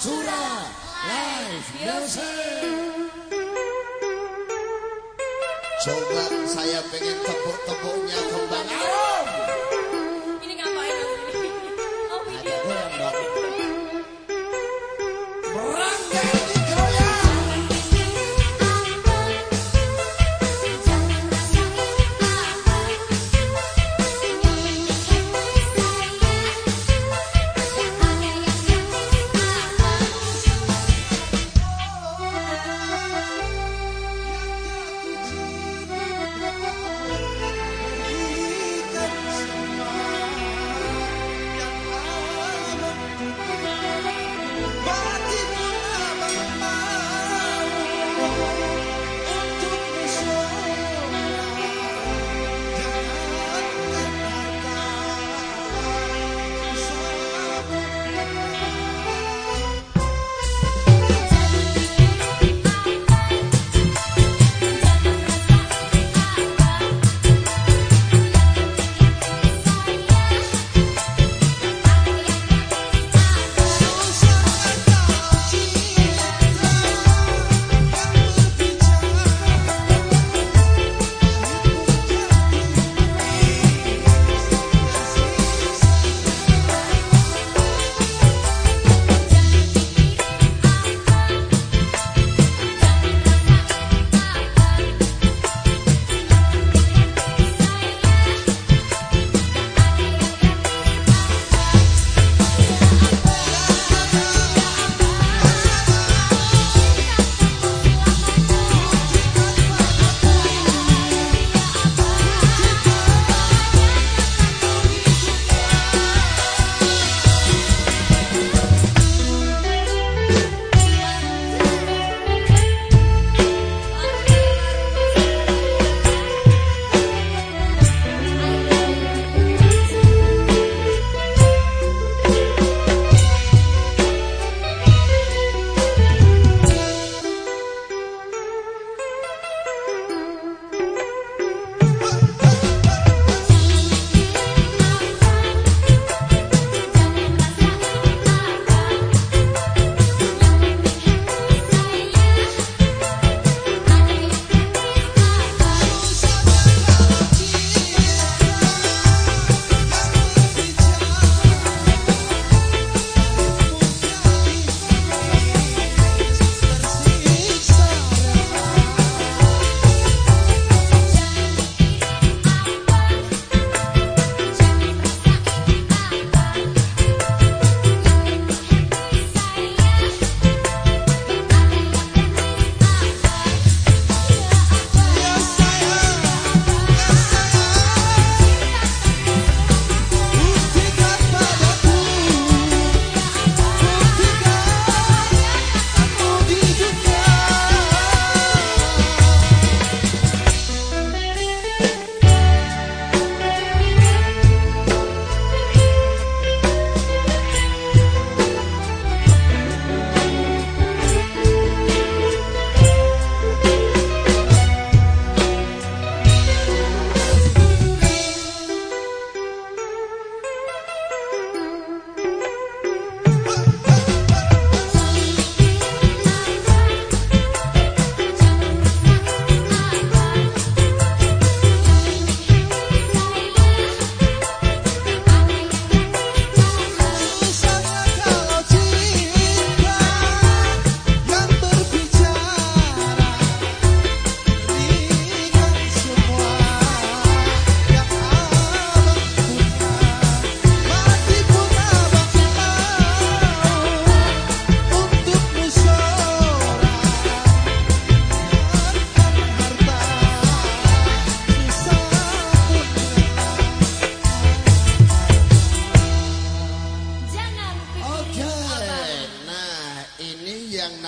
Mansura Live Music. Coba saya pengen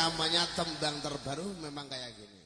namanya tembang terbaru memang kayak gini.